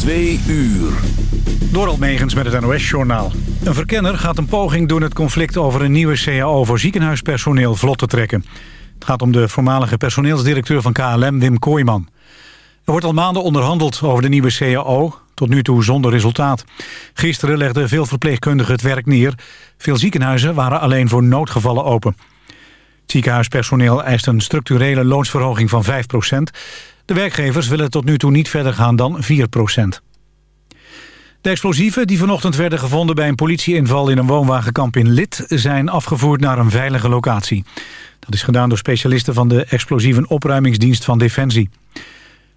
Twee uur. Door Megens met het NOS-journaal. Een verkenner gaat een poging doen het conflict over een nieuwe CAO voor ziekenhuispersoneel vlot te trekken. Het gaat om de voormalige personeelsdirecteur van KLM, Wim Kooijman. Er wordt al maanden onderhandeld over de nieuwe CAO, tot nu toe zonder resultaat. Gisteren legden veel verpleegkundigen het werk neer. Veel ziekenhuizen waren alleen voor noodgevallen open. Het ziekenhuispersoneel eist een structurele loonsverhoging van 5 De werkgevers willen tot nu toe niet verder gaan dan 4% de explosieven die vanochtend werden gevonden bij een politieinval in een woonwagenkamp in Lid zijn afgevoerd naar een veilige locatie. Dat is gedaan door specialisten van de explosieven opruimingsdienst van Defensie.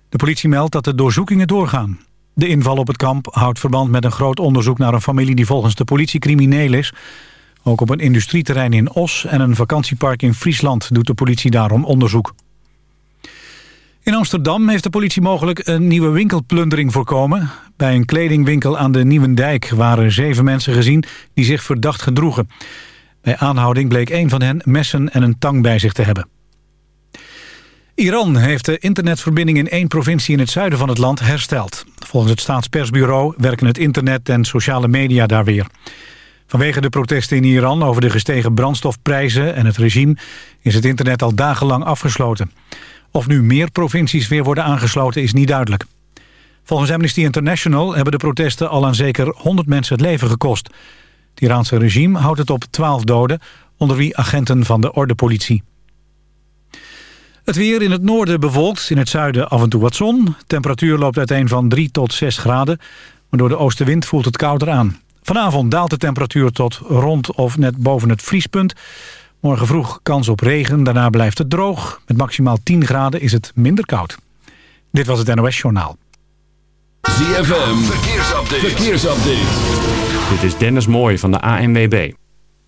De politie meldt dat de doorzoekingen doorgaan. De inval op het kamp houdt verband met een groot onderzoek naar een familie die volgens de politie crimineel is. Ook op een industrieterrein in Os en een vakantiepark in Friesland doet de politie daarom onderzoek. In Amsterdam heeft de politie mogelijk een nieuwe winkelplundering voorkomen. Bij een kledingwinkel aan de Nieuwendijk waren zeven mensen gezien die zich verdacht gedroegen. Bij aanhouding bleek een van hen messen en een tang bij zich te hebben. Iran heeft de internetverbinding in één provincie in het zuiden van het land hersteld. Volgens het staatspersbureau werken het internet en sociale media daar weer. Vanwege de protesten in Iran over de gestegen brandstofprijzen en het regime... is het internet al dagenlang afgesloten. Of nu meer provincies weer worden aangesloten is niet duidelijk. Volgens Amnesty International hebben de protesten al aan zeker 100 mensen het leven gekost. Het Iraanse regime houdt het op 12 doden, onder wie agenten van de ordepolitie. Het weer in het noorden bewolkt, in het zuiden af en toe wat zon. Temperatuur loopt uiteen van 3 tot 6 graden, maar door de oostenwind voelt het kouder aan. Vanavond daalt de temperatuur tot rond of net boven het vriespunt. Morgen vroeg kans op regen, daarna blijft het droog. Met maximaal 10 graden is het minder koud. Dit was het NOS Journaal. ZFM, verkeersupdate. verkeersupdate. Dit is Dennis Mooij van de ANWB.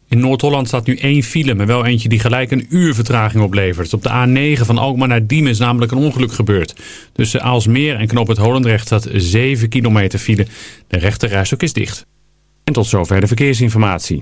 In Noord-Holland staat nu één file, maar wel eentje die gelijk een uur vertraging oplevert. Op de A9 van Alkmaar naar Diemen is namelijk een ongeluk gebeurd. Tussen Aalsmeer en Knoop het Holendrecht staat 7 kilometer file. De rechterrijstok is dicht. En tot zover de verkeersinformatie.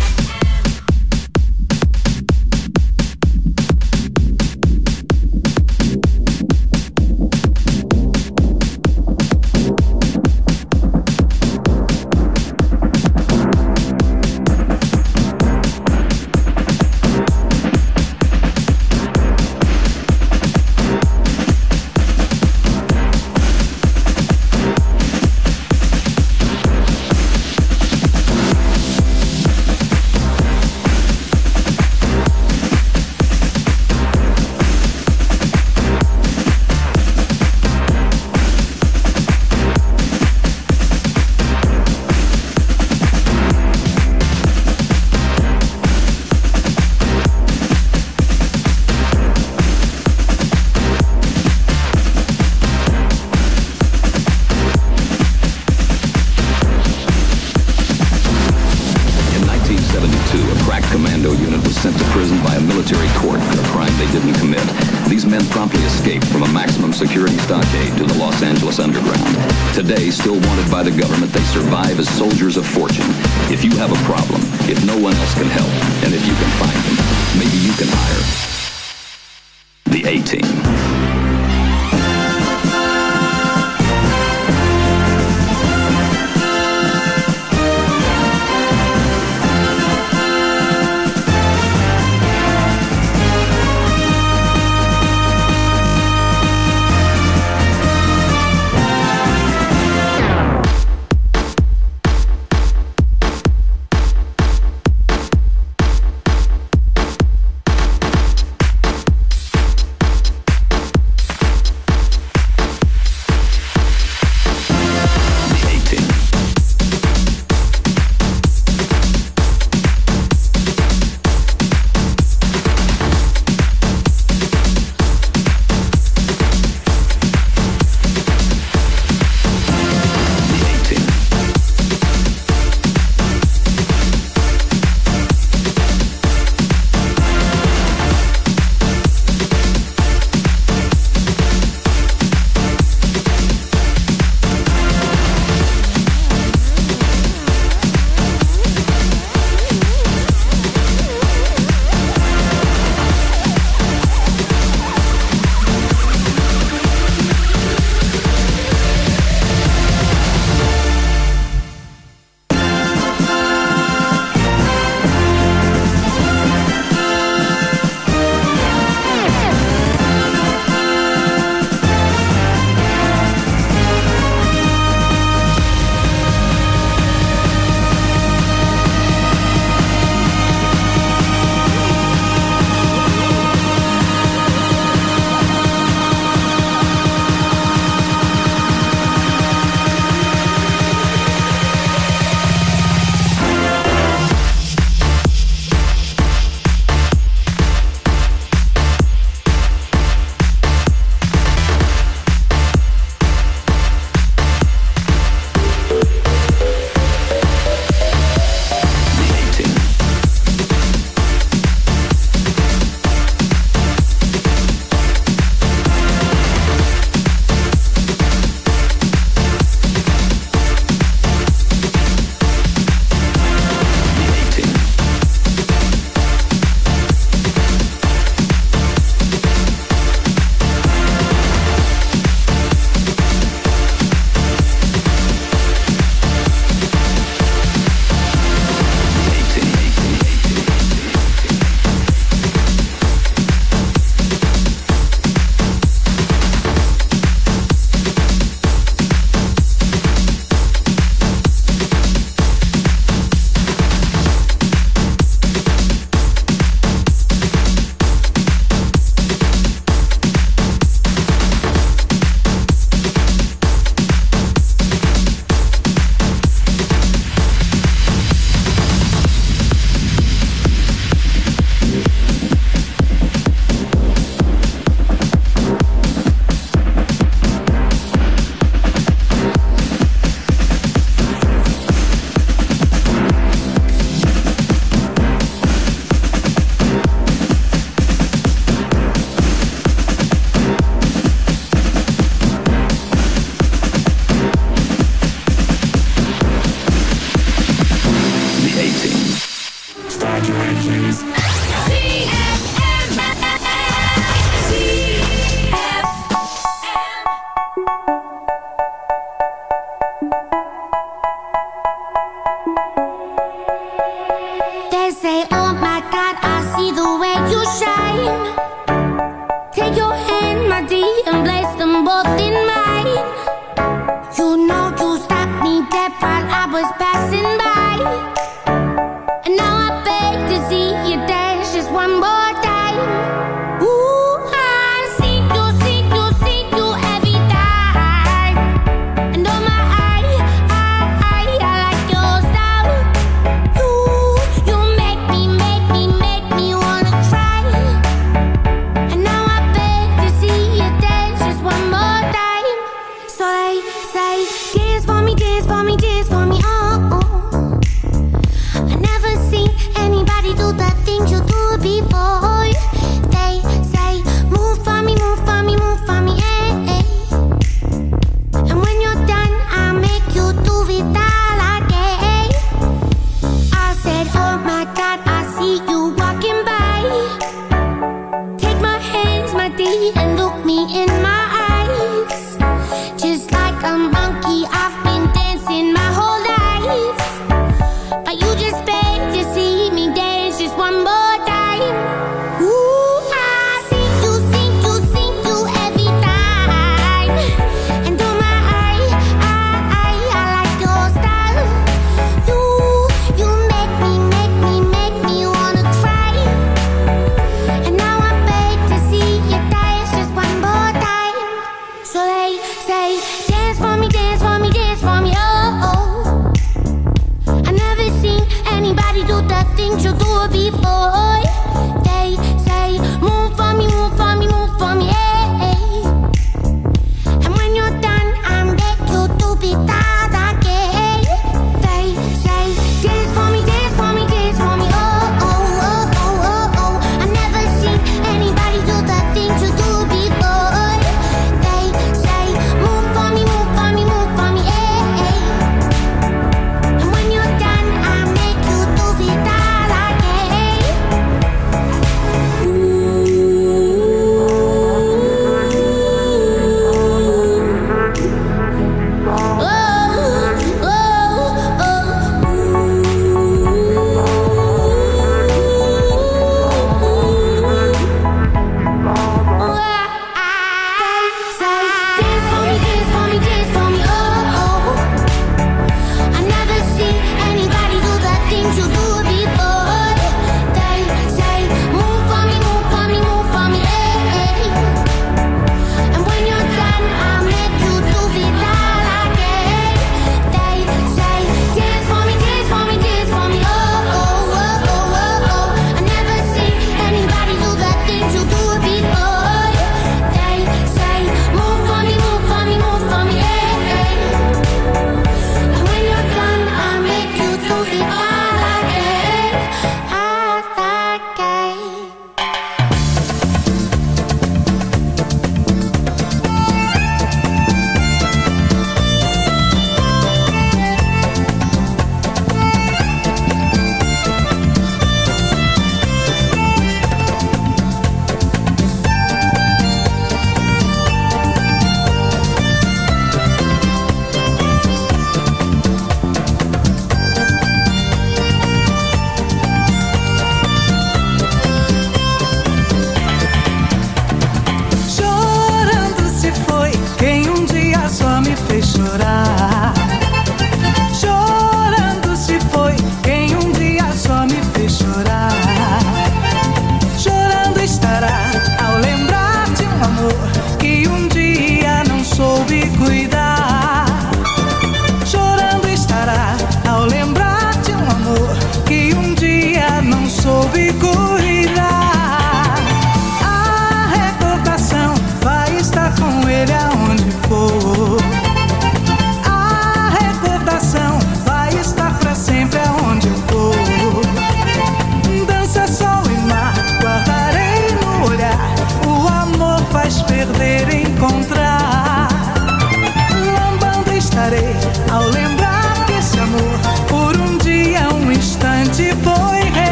was passing by.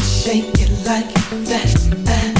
Shake it like that. Uh,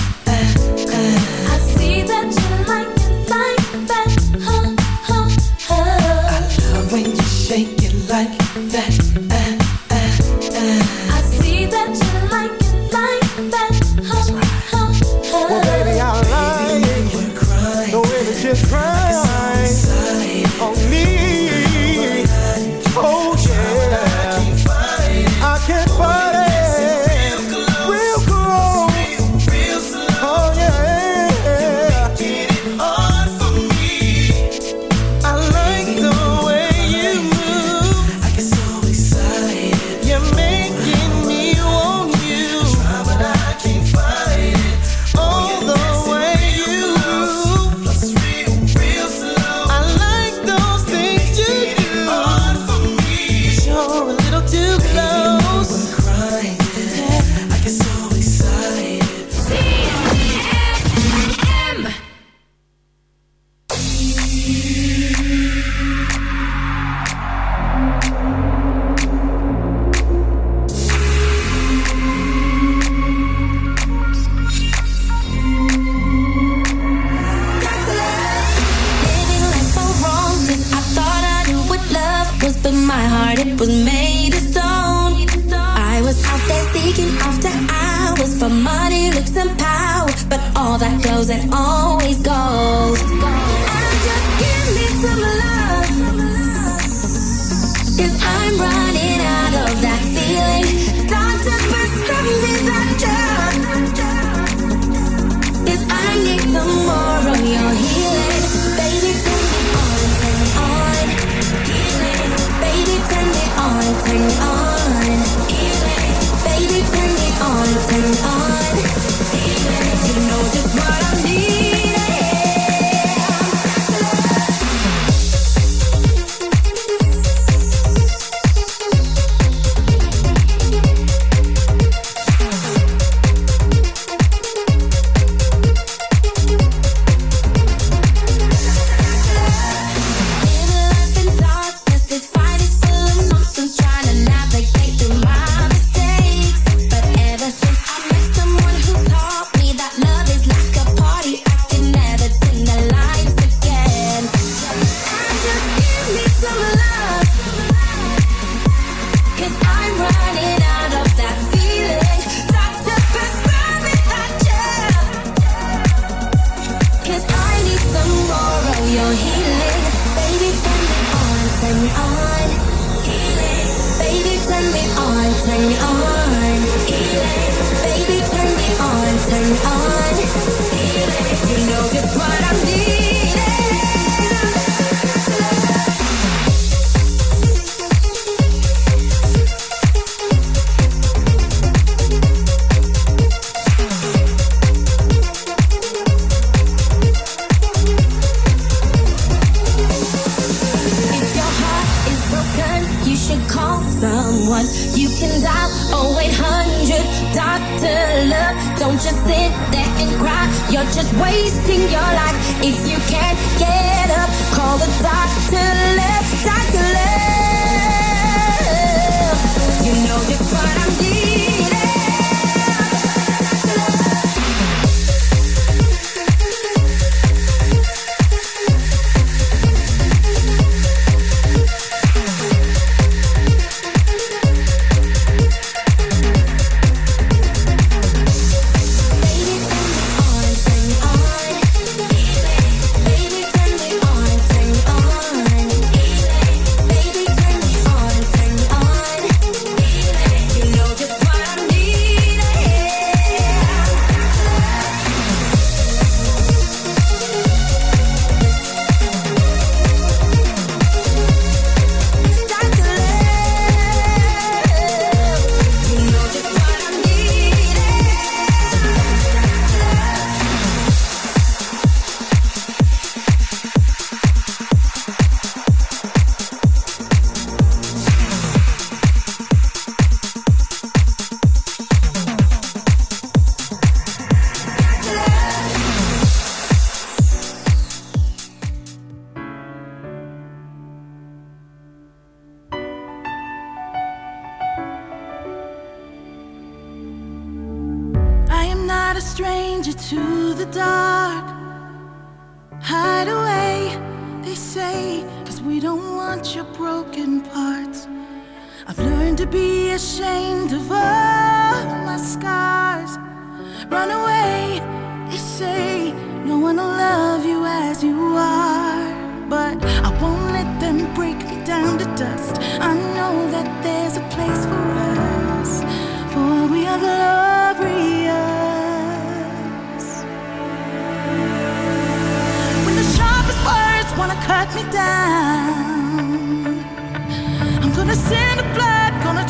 I'm gonna send a blood, gonna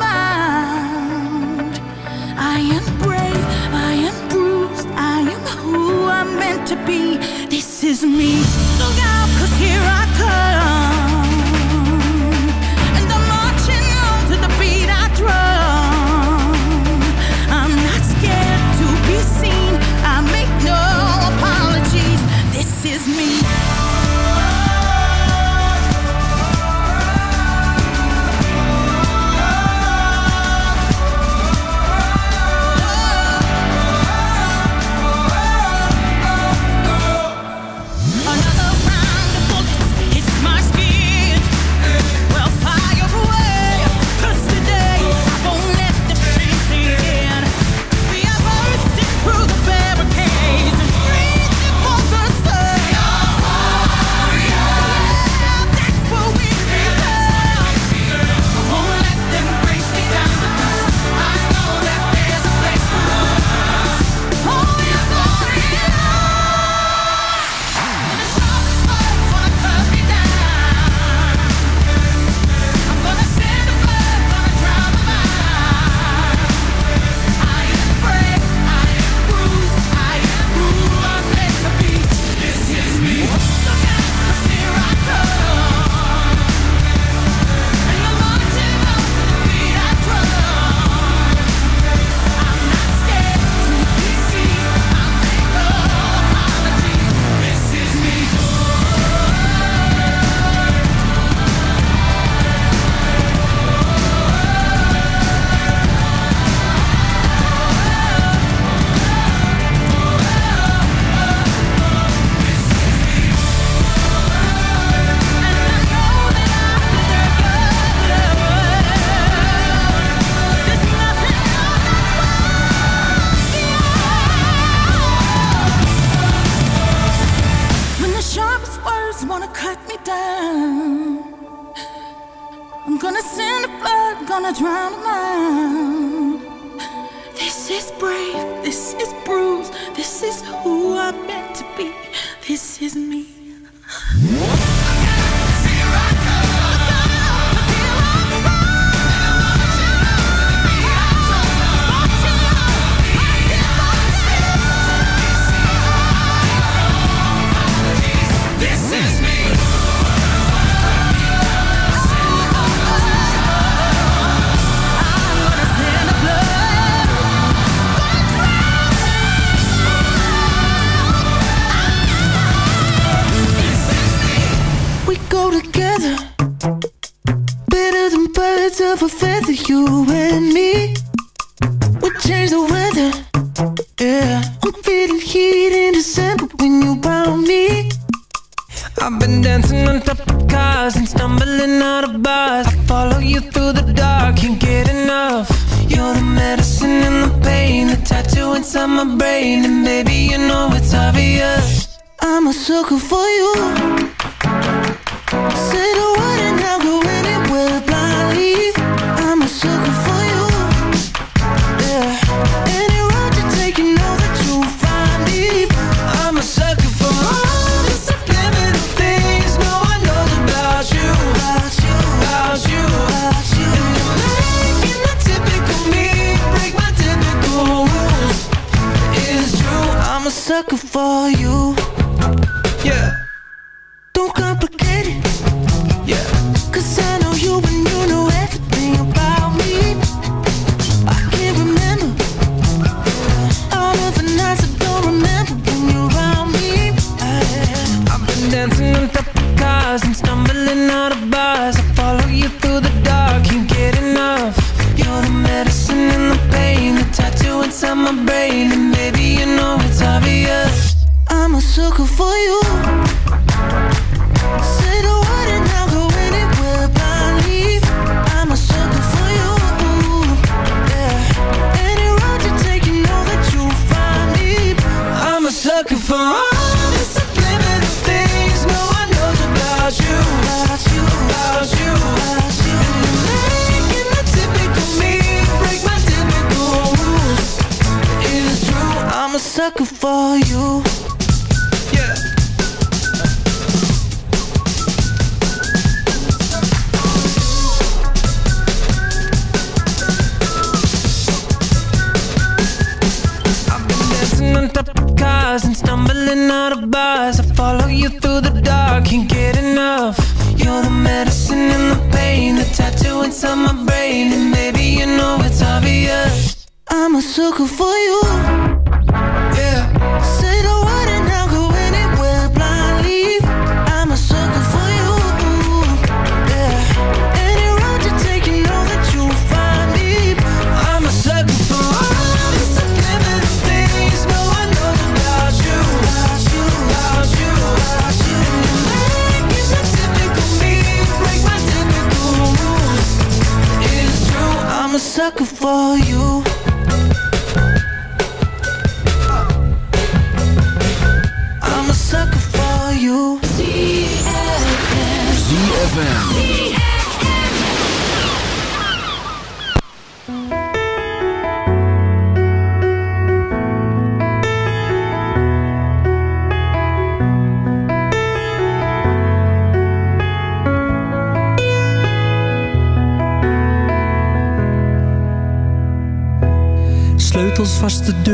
out. I am brave, I am bruised, I am who I'm meant to be. This is me.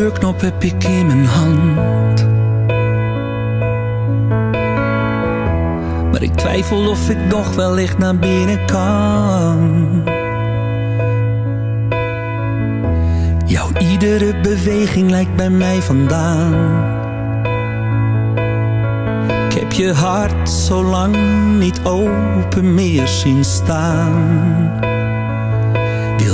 deurknop heb ik in mijn hand. Maar ik twijfel of ik nog wel naar binnen kan. Jouw iedere beweging lijkt bij mij vandaan. Ik heb je hart zo lang niet open meer zien staan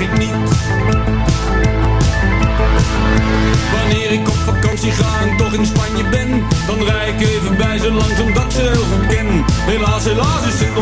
ik niet. Wanneer ik op vakantie ga en toch in Spanje ben, dan rij ik even bij ze langs omdat dat ze heel goed ken. Helaas, helaas is het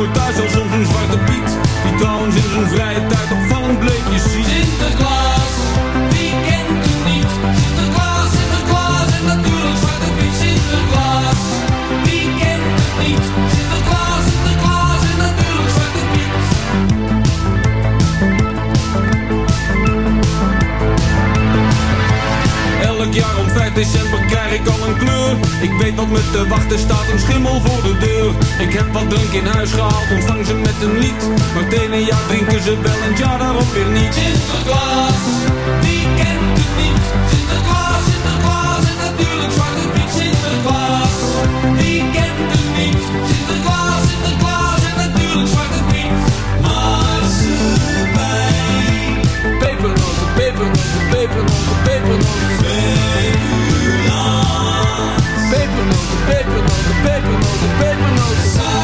te wachten staat een schimmel voor de deur. Ik heb wat drink in huis gehaald, ontvang ze met een lied. Meteen een jaar drinken ze wel en jaar daarop weer niet. Sinterklaas, niet sun.